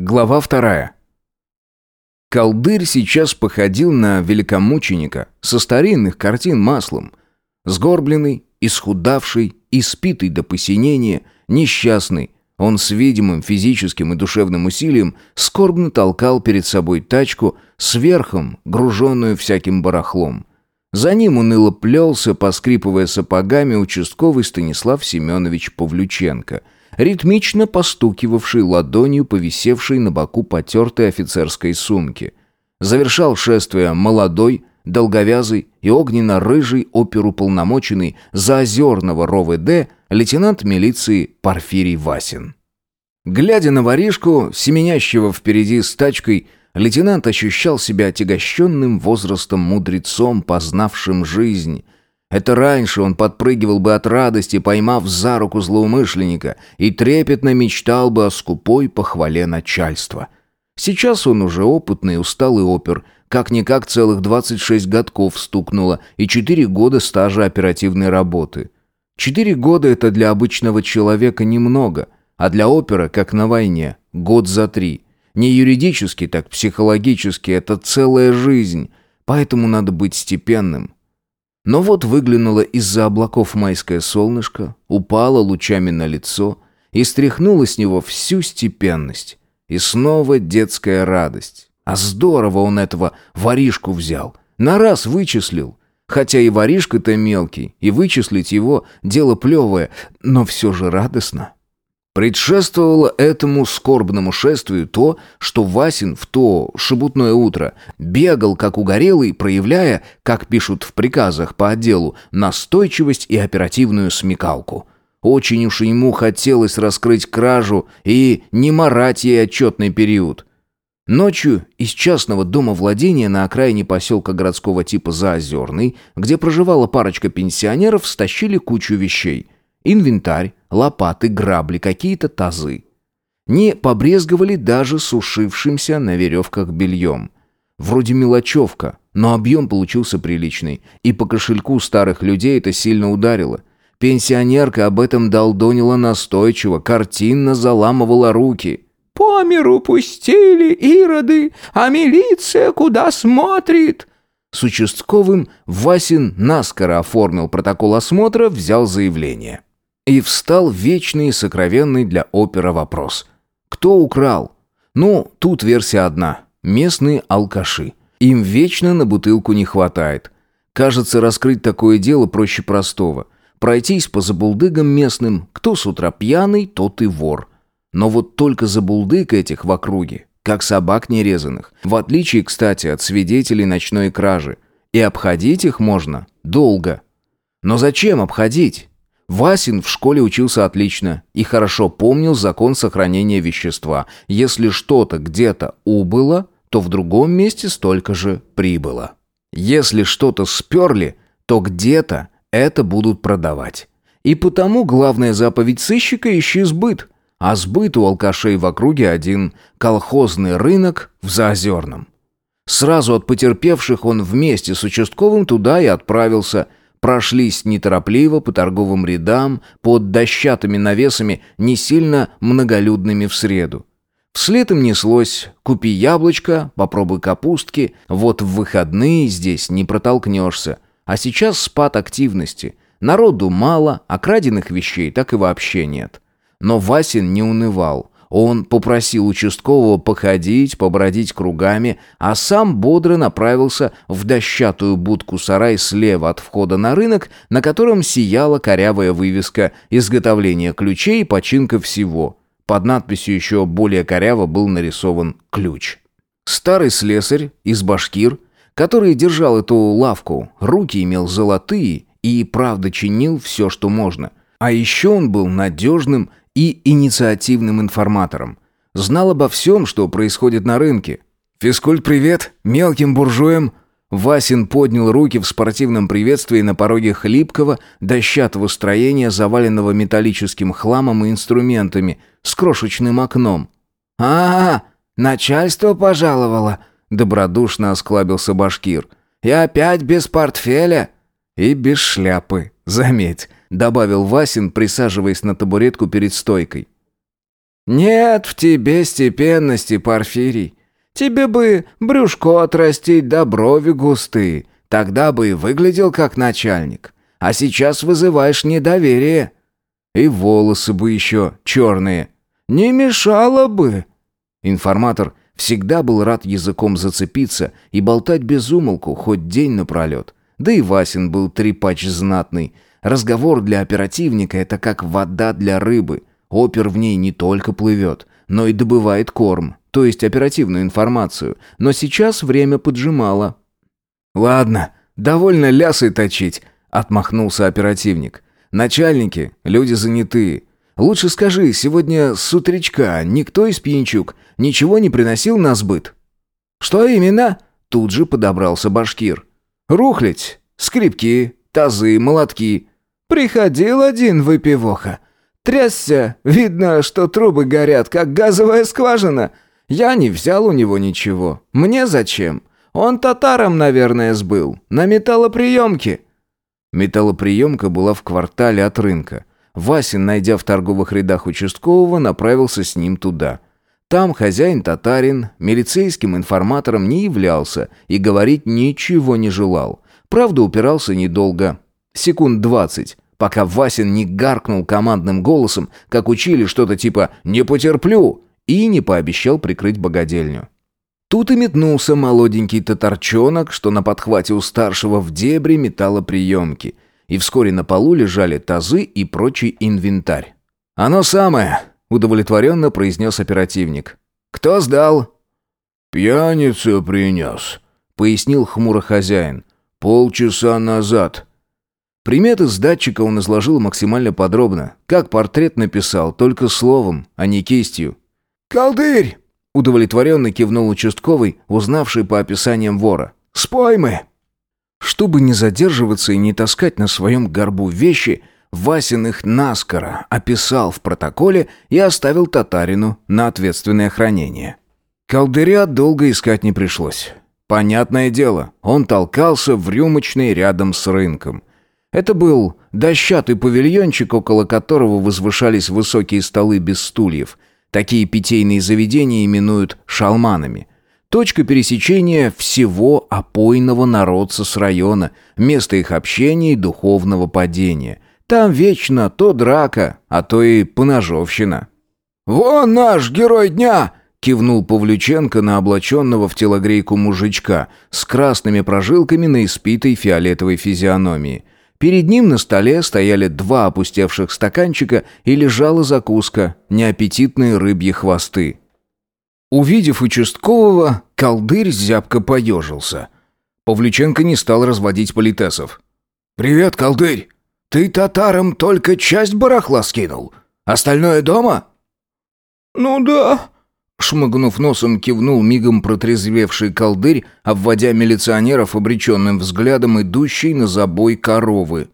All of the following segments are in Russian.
Глава вторая. Колдырь сейчас походил на великомученика со старинных картин маслом. Сгорбленный, исхудавший, испитый до посинения, несчастный, он с видимым физическим и душевным усилием скорбно толкал перед собой тачку с верхом, груженную всяким барахлом. За ним уныло плелся, поскрипывая сапогами, участковый Станислав Семенович Павлюченко, ритмично постукивавший ладонью по висевшей на боку потертой офицерской сумке. Завершал шествие молодой, долговязый и огненно-рыжий оперуполномоченный Заозерного РОВД лейтенант милиции Порфирий Васин. Глядя на воришку, семенящего впереди с тачкой, лейтенант ощущал себя отягощенным возрастом мудрецом, познавшим жизнь. Это раньше он подпрыгивал бы от радости, поймав за руку злоумышленника, и трепетно мечтал бы о скупой похвале начальства. Сейчас он уже опытный, усталый опер, как-никак целых 26 годков стукнуло и 4 года стажа оперативной работы. Четыре года это для обычного человека немного, а для опера, как на войне, год за три. Не юридически, так психологически, это целая жизнь, поэтому надо быть степенным. Но вот выглянуло из-за облаков майское солнышко, упало лучами на лицо и стряхнуло с него всю степенность. И снова детская радость. А здорово он этого воришку взял. На раз вычислил. Хотя и воришка-то мелкий, и вычислить его – дело плевое, но все же радостно. Предшествовало этому скорбному шествию то, что Васин в то шебутное утро бегал как угорелый, проявляя, как пишут в приказах по отделу, настойчивость и оперативную смекалку. Очень уж ему хотелось раскрыть кражу и не марать ей отчетный период. Ночью из частного дома владения на окраине поселка городского типа Заозерный, где проживала парочка пенсионеров, стащили кучу вещей. Инвентарь, лопаты, грабли, какие-то тазы. Не побрезговали даже сушившимся на веревках бельем. Вроде мелочевка, но объем получился приличный, и по кошельку старых людей это сильно ударило. Пенсионерка об этом долдонила настойчиво, картинно заламывала руки – по миру пустили ироды, а милиция куда смотрит?» С участковым Васин наскоро оформил протокол осмотра, взял заявление. И встал вечный и сокровенный для опера вопрос. Кто украл? Ну, тут версия одна. Местные алкаши. Им вечно на бутылку не хватает. Кажется, раскрыть такое дело проще простого. Пройтись по забулдыгам местным, кто с утра пьяный, тот и вор. Но вот только за булдык этих в округе, как собак нерезанных, в отличие, кстати, от свидетелей ночной кражи. И обходить их можно долго. Но зачем обходить? Васин в школе учился отлично и хорошо помнил закон сохранения вещества. Если что-то где-то убыло, то в другом месте столько же прибыло. Если что-то сперли, то где-то это будут продавать. И потому главная заповедь сыщика – ищи сбыт – а сбыт у алкашей в округе один – колхозный рынок в Заозерном. Сразу от потерпевших он вместе с участковым туда и отправился. Прошлись неторопливо по торговым рядам, под дощатыми навесами, не сильно многолюдными в среду. Вслед им неслось «Купи яблочко, попробуй капустки, вот в выходные здесь не протолкнешься». А сейчас спад активности. Народу мало, а краденных вещей так и вообще нет. Но Васин не унывал. Он попросил участкового походить, побродить кругами, а сам бодро направился в дощатую будку-сарай слева от входа на рынок, на котором сияла корявая вывеска «Изготовление ключей и починка всего». Под надписью еще более коряво был нарисован ключ. Старый слесарь из башкир, который держал эту лавку, руки имел золотые и правда чинил все, что можно. А еще он был надежным и инициативным информатором. Знал обо всем, что происходит на рынке. «Физкульт, привет! Мелким буржуям!» Васин поднял руки в спортивном приветствии на пороге хлипкого, дощатого строения, заваленного металлическим хламом и инструментами, с крошечным окном. «А, -а начальство пожаловало!» — добродушно осклабился башкир. «И опять без портфеля?» «И без шляпы, заметь добавил Васин, присаживаясь на табуретку перед стойкой. «Нет в тебе степенности, Порфирий. Тебе бы брюшко отрастить да брови густые, тогда бы и выглядел как начальник. А сейчас вызываешь недоверие. И волосы бы еще черные. Не мешало бы». Информатор всегда был рад языком зацепиться и болтать без умолку хоть день напролет. Да и Васин был трепач знатный. Разговор для оперативника – это как вода для рыбы. Опер в ней не только плывет, но и добывает корм, то есть оперативную информацию. Но сейчас время поджимало. «Ладно, довольно лясы точить», — отмахнулся оперативник. «Начальники, люди занятые. Лучше скажи, сегодня с утречка никто из пьянчук ничего не приносил на сбыт?» «Что именно?» — тут же подобрался башкир. «Рухлядь, скрипки, тазы, молотки. Приходил один выпивоха. Трясся, видно, что трубы горят, как газовая скважина. Я не взял у него ничего. Мне зачем? Он татаром, наверное, сбыл. На металлоприемке». Металлоприемка была в квартале от рынка. Васин, найдя в торговых рядах участкового, направился с ним туда. Там хозяин татарин милицейским информатором не являлся и говорить ничего не желал. Правда, упирался недолго. Секунд двадцать пока Васин не гаркнул командным голосом, как учили что-то типа «не потерплю» и не пообещал прикрыть богадельню. Тут и метнулся молоденький татарчонок, что на подхвате у старшего в дебри металлоприемки, и вскоре на полу лежали тазы и прочий инвентарь. «Оно самое», — удовлетворенно произнес оперативник. «Кто сдал?» «Пьяница принес», — пояснил хмуро хозяин. «Полчаса назад». Приметы с датчика он изложил максимально подробно, как портрет написал, только словом, а не кистью. «Колдырь!» — удовлетворенно кивнул участковый, узнавший по описаниям вора. «Спой мы!» Чтобы не задерживаться и не таскать на своем горбу вещи, Васин их наскоро описал в протоколе и оставил татарину на ответственное хранение. Колдыря долго искать не пришлось. Понятное дело, он толкался в рюмочной рядом с рынком. Это был дощатый павильончик, около которого возвышались высокие столы без стульев. Такие питейные заведения именуют шалманами. Точка пересечения всего опойного народца с района, место их общения и духовного падения. Там вечно то драка, а то и поножовщина. «Вон наш герой дня!» Кивнул Павлюченко на облаченного в телогрейку мужичка с красными прожилками на испитой фиолетовой физиономии – Перед ним на столе стояли два опустевших стаканчика и лежала закуска, неаппетитные рыбьи хвосты. Увидев участкового, колдырь зябко поежился. Павлюченко не стал разводить политесов. «Привет, колдырь! Ты татарам только часть барахла скинул? Остальное дома?» «Ну да», Шмыгнув носом, кивнул мигом протрезвевший колдырь, обводя милиционеров обреченным взглядом, идущей на забой коровы.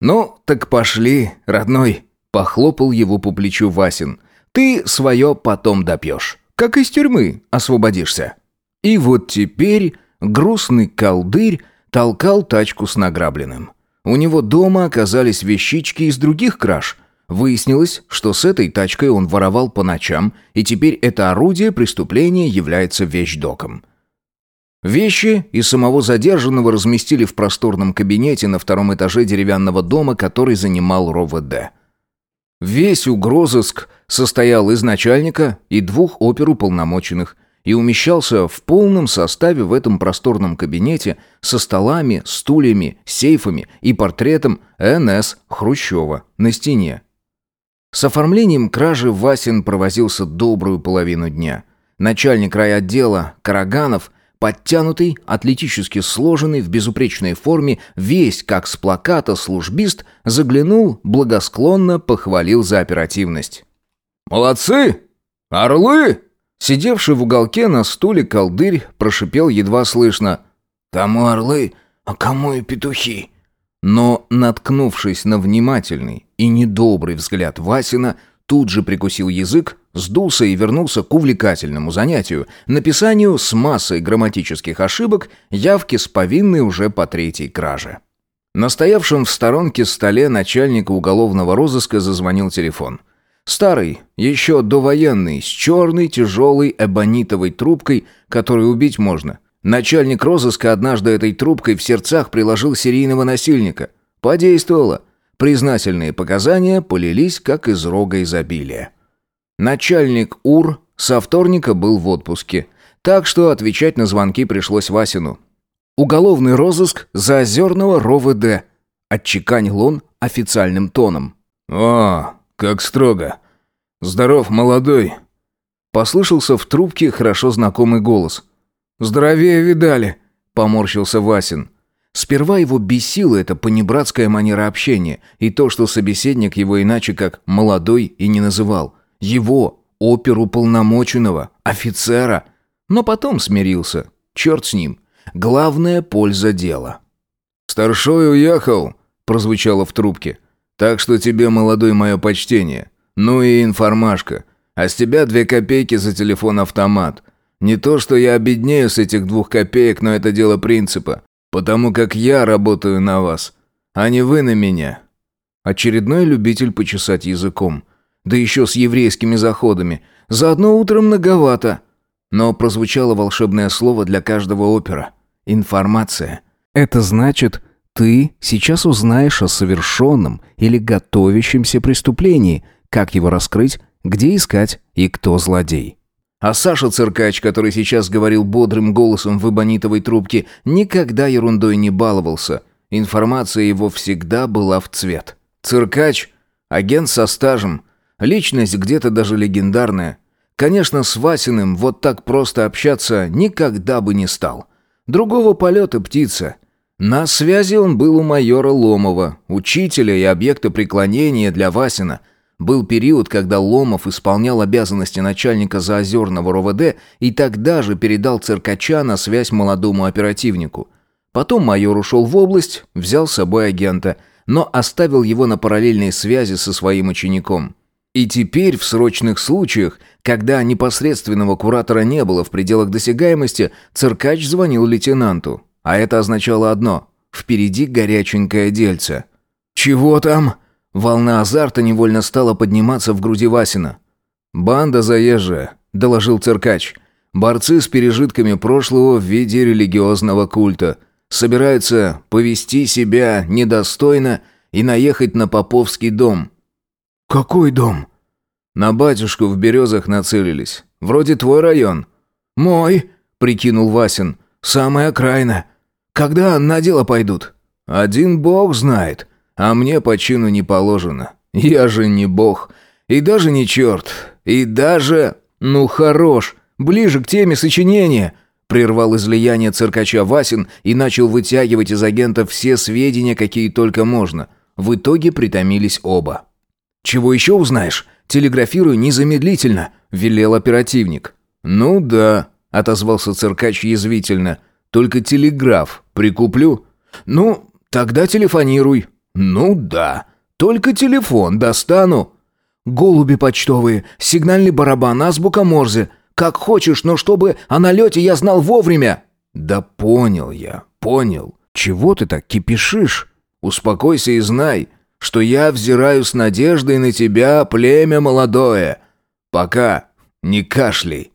«Ну, так пошли, родной», — похлопал его по плечу Васин. «Ты свое потом допьешь, как из тюрьмы освободишься». И вот теперь грустный колдырь толкал тачку с награбленным. У него дома оказались вещички из других краж — Выяснилось, что с этой тачкой он воровал по ночам, и теперь это орудие преступления является вещдоком. Вещи и самого задержанного разместили в просторном кабинете на втором этаже деревянного дома, который занимал РОВД. Весь угрозыск состоял из начальника и двух оперуполномоченных и умещался в полном составе в этом просторном кабинете со столами, стульями, сейфами и портретом НС Хрущева на стене. С оформлением кражи Васин провозился добрую половину дня. Начальник райотдела Караганов, подтянутый, атлетически сложенный, в безупречной форме, весь как с плаката службист, заглянул, благосклонно похвалил за оперативность. «Молодцы! Орлы!» Сидевший в уголке на стуле колдырь прошипел едва слышно. «Кому орлы, а кому и петухи?» Но, наткнувшись на внимательный и недобрый взгляд Васина, тут же прикусил язык, сдулся и вернулся к увлекательному занятию, написанию с массой грамматических ошибок явки с повинной уже по третьей краже. На стоявшем в сторонке столе начальника уголовного розыска зазвонил телефон. Старый, еще довоенный, с черной тяжелой эбонитовой трубкой, которую убить можно. Начальник розыска однажды этой трубкой в сердцах приложил серийного насильника. Подействовало. Признательные показания полились, как из рога изобилия. Начальник УР со вторника был в отпуске, так что отвечать на звонки пришлось Васину. «Уголовный розыск за озерного РОВД», — отчеканил он официальным тоном. «О, как строго. Здоров, молодой!» Послышался в трубке хорошо знакомый голос. «Здоровее видали!» — поморщился Васин. Сперва его бесила эта понебратская манера общения и то, что собеседник его иначе как «молодой» и не называл. Его, оперуполномоченного, офицера. Но потом смирился. Черт с ним. Главная польза дела. «Старшой уехал», — прозвучало в трубке. «Так что тебе, молодой, мое почтение. Ну и информашка. А с тебя две копейки за телефон-автомат. Не то, что я обеднею с этих двух копеек, но это дело принципа. Потому как я работаю на вас, а не вы на меня». Очередной любитель почесать языком. Да еще с еврейскими заходами. За одно утро многовато. Но прозвучало волшебное слово для каждого опера. Информация. Это значит, ты сейчас узнаешь о совершенном или готовящемся преступлении, как его раскрыть, где искать и кто злодей. А Саша Циркач, который сейчас говорил бодрым голосом в эбонитовой трубке, никогда ерундой не баловался. Информация его всегда была в цвет. Циркач – агент со стажем, личность где-то даже легендарная. Конечно, с Васиным вот так просто общаться никогда бы не стал. Другого полета птица. На связи он был у майора Ломова, учителя и объекта преклонения для Васина – был период, когда Ломов исполнял обязанности начальника Заозерного РОВД и тогда же передал циркача на связь молодому оперативнику. Потом майор ушел в область, взял с собой агента, но оставил его на параллельной связи со своим учеником. И теперь в срочных случаях, когда непосредственного куратора не было в пределах досягаемости, циркач звонил лейтенанту. А это означало одно – впереди горяченькое дельце. «Чего там?» Волна азарта невольно стала подниматься в груди Васина. «Банда заезжая», — доложил циркач. «Борцы с пережитками прошлого в виде религиозного культа. Собираются повести себя недостойно и наехать на Поповский дом». «Какой дом?» «На батюшку в Березах нацелились. Вроде твой район». «Мой», — прикинул Васин. «Самая окраина. Когда на дело пойдут?» «Один бог знает», а мне по чину не положено. Я же не бог. И даже не черт. И даже... Ну хорош. Ближе к теме сочинения. Прервал излияние циркача Васин и начал вытягивать из агента все сведения, какие только можно. В итоге притомились оба. «Чего еще узнаешь? Телеграфируй незамедлительно», — велел оперативник. «Ну да», — отозвался циркач язвительно. «Только телеграф прикуплю». «Ну, тогда телефонируй», «Ну да. Только телефон достану». «Голуби почтовые, сигнальный барабан, азбука Морзе. Как хочешь, но чтобы о налете я знал вовремя». «Да понял я, понял. Чего ты так кипишишь? Успокойся и знай, что я взираю с надеждой на тебя, племя молодое. Пока не кашляй».